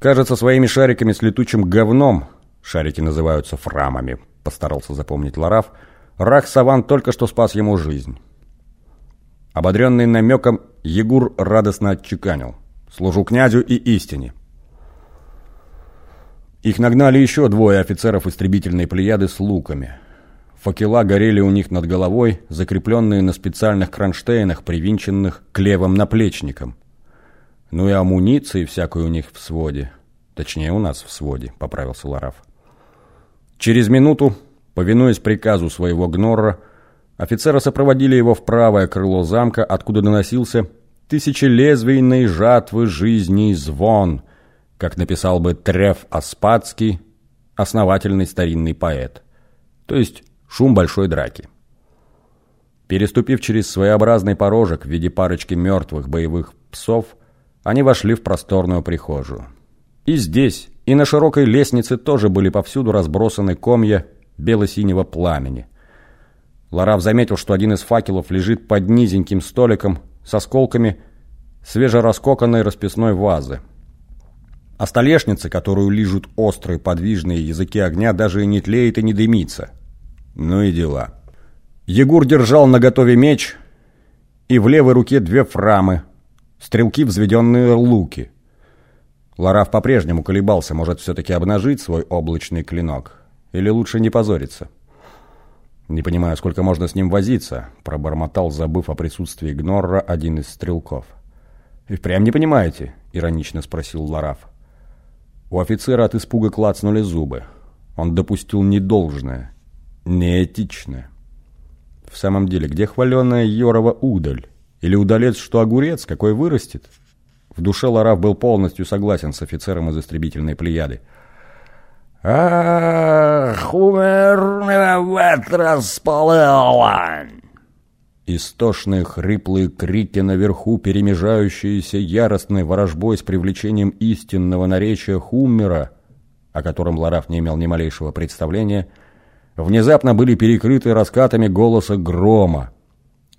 Кажется, своими шариками с летучим говном, шарики называются фрамами, постарался запомнить Лараф, Рах Саван только что спас ему жизнь. Ободренный намеком, Егур радостно отчеканил. «Служу князю и истине». Их нагнали еще двое офицеров истребительной плеяды с луками. Факела горели у них над головой, закрепленные на специальных кронштейнах, привинченных к левым наплечникам. Ну и амуниции всякой у них в своде. Точнее, у нас в своде, поправился Лараф. Через минуту, повинуясь приказу своего гнорра, офицеры сопроводили его в правое крыло замка, откуда доносился тысячелезвийной жатвы жизни звон, как написал бы Треф Аспадский, основательный старинный поэт. То есть шум большой драки. Переступив через своеобразный порожек в виде парочки мертвых боевых псов, они вошли в просторную прихожую. И здесь, и на широкой лестнице тоже были повсюду разбросаны комья бело-синего пламени. Лараф заметил, что один из факелов лежит под низеньким столиком с осколками свежераскоканной расписной вазы. А столешница, которую лижут острые подвижные языки огня, даже и не тлеет и не дымится – ну и дела. Егор держал наготове меч и в левой руке две фрамы, стрелки взведенные луки. Лараф по-прежнему колебался, может все-таки обнажить свой облачный клинок, или лучше не позориться. «Не понимаю, сколько можно с ним возиться», — пробормотал, забыв о присутствии Гнорра, один из стрелков. «И впрямь не понимаете?» — иронично спросил Лараф. У офицера от испуга клацнули зубы. Он допустил недолжное неэтично. В самом деле, где хваленая Йорова удаль? Или удалец, что огурец, какой вырастет? В душе Лараф был полностью согласен с офицером из истребительной плеяды. «Ах, умер этот Истошные хриплые крики наверху, перемежающиеся яростной ворожбой с привлечением истинного наречия Хуммера, о котором Лараф не имел ни малейшего представления – внезапно были перекрыты раскатами голоса грома,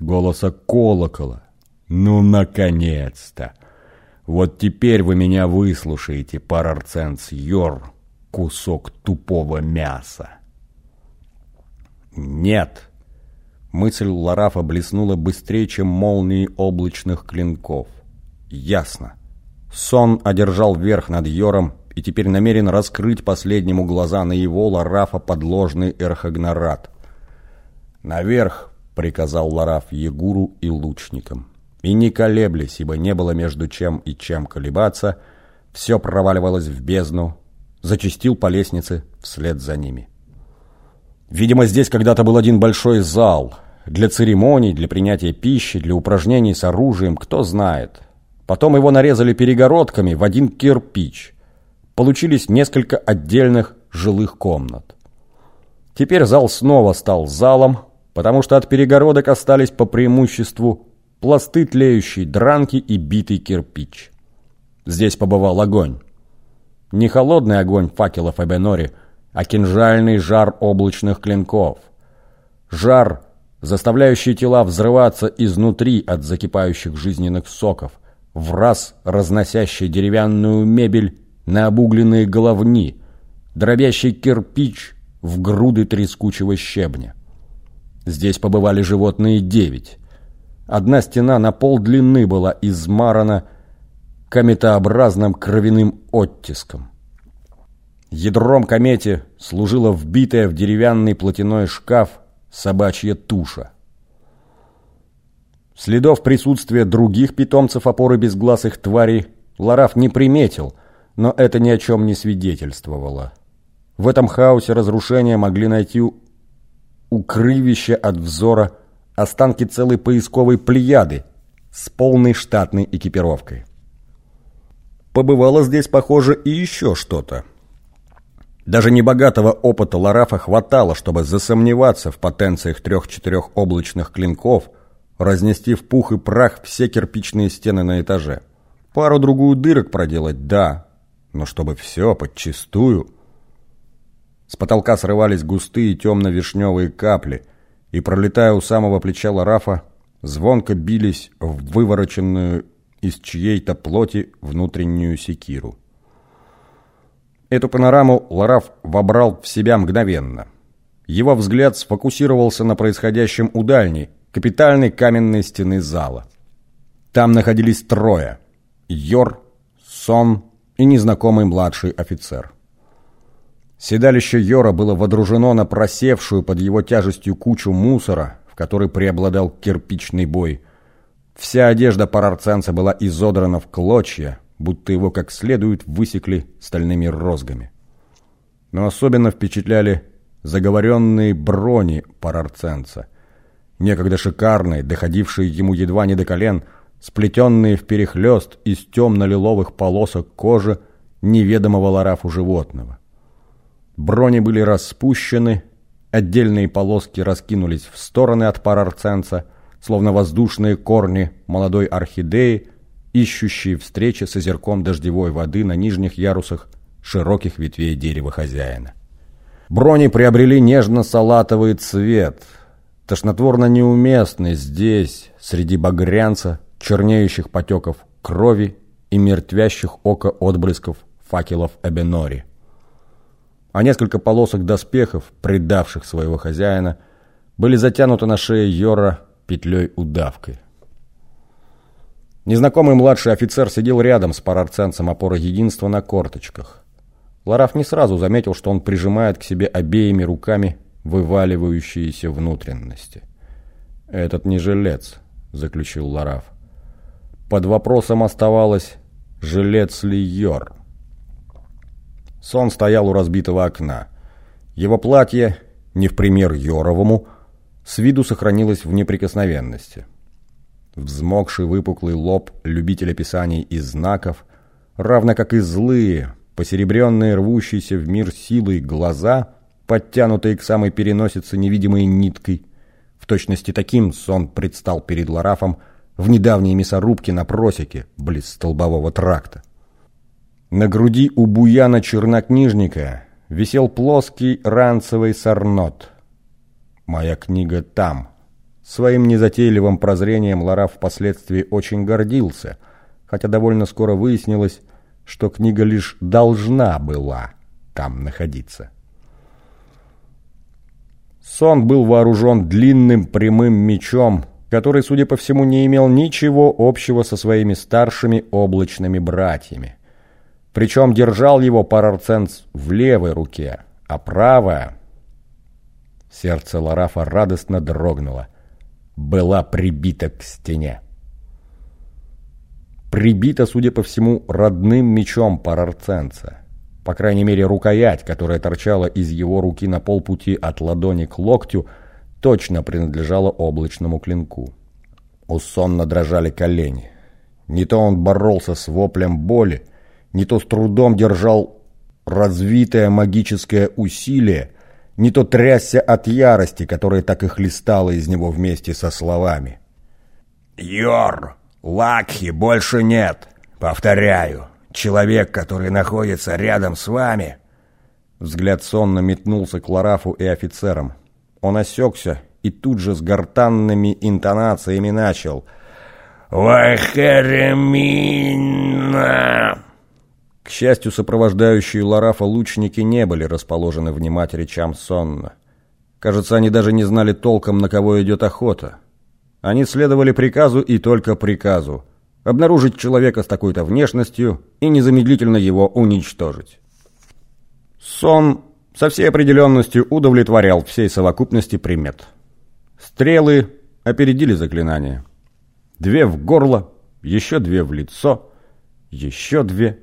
голоса колокола. «Ну, наконец-то! Вот теперь вы меня выслушаете, парарценс Йор, кусок тупого мяса!» «Нет!» Мысль Ларафа блеснула быстрее, чем молнии облачных клинков. «Ясно!» Сон одержал верх над Йором, и теперь намерен раскрыть последнему глаза на его Ларафа подложный эрхогнорат. «Наверх!» — приказал Лараф Егуру и лучникам. И не колеблясь, ибо не было между чем и чем колебаться, все проваливалось в бездну, зачастил по лестнице вслед за ними. Видимо, здесь когда-то был один большой зал для церемоний, для принятия пищи, для упражнений с оружием, кто знает. Потом его нарезали перегородками в один кирпич — получились несколько отдельных жилых комнат. Теперь зал снова стал залом, потому что от перегородок остались по преимуществу пласты тлеющей дранки и битый кирпич. Здесь побывал огонь. Не холодный огонь факелов Эбенори, а кинжальный жар облачных клинков. Жар, заставляющий тела взрываться изнутри от закипающих жизненных соков, в раз разносящий деревянную мебель на обугленные головни, дробящий кирпич в груды трескучего щебня. Здесь побывали животные девять. Одна стена на пол длины была измарана кометообразным кровяным оттиском. Ядром комете служила вбитая в деревянный платяной шкаф собачья туша. Следов присутствия других питомцев опоры безгласых тварей Лараф не приметил, но это ни о чем не свидетельствовало. В этом хаосе разрушения могли найти укрывище от взора останки целой поисковой плеяды с полной штатной экипировкой. Побывало здесь, похоже, и еще что-то. Даже небогатого опыта Ларафа хватало, чтобы засомневаться в потенциях трех-четырех облачных клинков, разнести в пух и прах все кирпичные стены на этаже. Пару-другую дырок проделать – да, но чтобы все подчистую... С потолка срывались густые темно-вишневые капли, и, пролетая у самого плеча Ларафа, звонко бились в вывороченную из чьей-то плоти внутреннюю секиру. Эту панораму Лараф вобрал в себя мгновенно. Его взгляд сфокусировался на происходящем у дальней, капитальной каменной стены зала. Там находились трое – Йор, Сон и незнакомый младший офицер. Седалище Йора было водружено на просевшую под его тяжестью кучу мусора, в которой преобладал кирпичный бой. Вся одежда парарценца была изодрана в клочья, будто его как следует высекли стальными розгами. Но особенно впечатляли заговоренные брони парарценца. Некогда шикарные, доходившие ему едва не до колен, сплетенные в перехлёст из темно-лиловых полосок кожи неведомого ларафу животного. Брони были распущены, отдельные полоски раскинулись в стороны от парарценца, словно воздушные корни молодой орхидеи, ищущие встречи с озерком дождевой воды на нижних ярусах широких ветвей дерева хозяина. Брони приобрели нежно-салатовый цвет, тошнотворно неуместный здесь, среди багрянца, чернеющих потеков крови и мертвящих око отблесков факелов Эбенори. А несколько полосок доспехов, предавших своего хозяина, были затянуты на шее Йора петлей-удавкой. Незнакомый младший офицер сидел рядом с парарценцем опоры единства на корточках. Лараф не сразу заметил, что он прижимает к себе обеими руками вываливающиеся внутренности. «Этот не жилец», — заключил Лараф. Под вопросом оставалось, жилец ли Йор. Сон стоял у разбитого окна. Его платье, не в пример Йоровому, с виду сохранилось в неприкосновенности. Взмокший выпуклый лоб любителя писаний и знаков, равно как и злые, посеребренные рвущиеся в мир силой глаза, подтянутые к самой переносице невидимой ниткой. В точности таким сон предстал перед Ларафом в недавней мясорубке на просеке, близ столбового тракта. На груди у буяна-чернокнижника висел плоский ранцевый сорнот. «Моя книга там», Своим незатейливым прозрением Лараф впоследствии очень гордился, хотя довольно скоро выяснилось, что книга лишь должна была там находиться. Сон был вооружен длинным прямым мечом, который, судя по всему, не имел ничего общего со своими старшими облачными братьями. Причем держал его Парарценс в левой руке, а правая... Сердце Ларафа радостно дрогнуло была прибита к стене. Прибита, судя по всему, родным мечом парарценца. По крайней мере, рукоять, которая торчала из его руки на полпути от ладони к локтю, точно принадлежала облачному клинку. У сонно дрожали колени. Не то он боролся с воплем боли, не то с трудом держал развитое магическое усилие, не то трясся от ярости, которая так и хлестала из него вместе со словами. «Йор, Лакхи больше нет. Повторяю, человек, который находится рядом с вами...» Взгляд сонно метнулся к Ларафу и офицерам. Он осекся и тут же с гортанными интонациями начал «Вахеремина!» К счастью, сопровождающие Ларафа лучники не были расположены внимать речам сонно. Кажется, они даже не знали толком, на кого идет охота. Они следовали приказу и только приказу. Обнаружить человека с такой-то внешностью и незамедлительно его уничтожить. Сон со всей определенностью удовлетворял всей совокупности примет. Стрелы опередили заклинание. Две в горло, еще две в лицо, еще две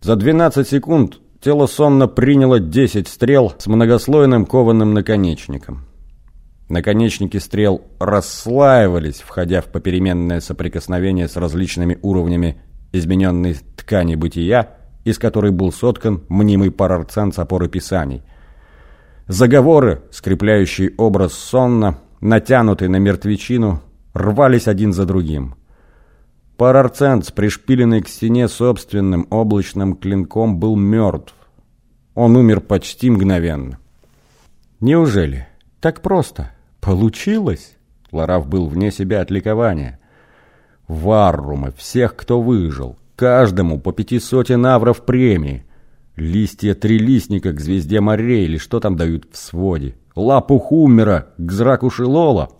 за 12 секунд тело сонно приняло 10 стрел с многослойным кованым наконечником. Наконечники стрел расслаивались, входя в попеременное соприкосновение с различными уровнями измененной ткани бытия, из которой был соткан мнимый парарцан с опоры писаний. Заговоры, скрепляющие образ сонно, натянутый на мертвечину, рвались один за другим. Парарцент, пришпиленный к стене собственным облачным клинком, был мертв. Он умер почти мгновенно. Неужели? Так просто? Получилось? Лараф был вне себя от ликования. Варрумы, всех, кто выжил, каждому по пяти сотен авров премии. Листья трилистника к звезде морей или что там дают в своде. Лапу хуммера к зраку шилола.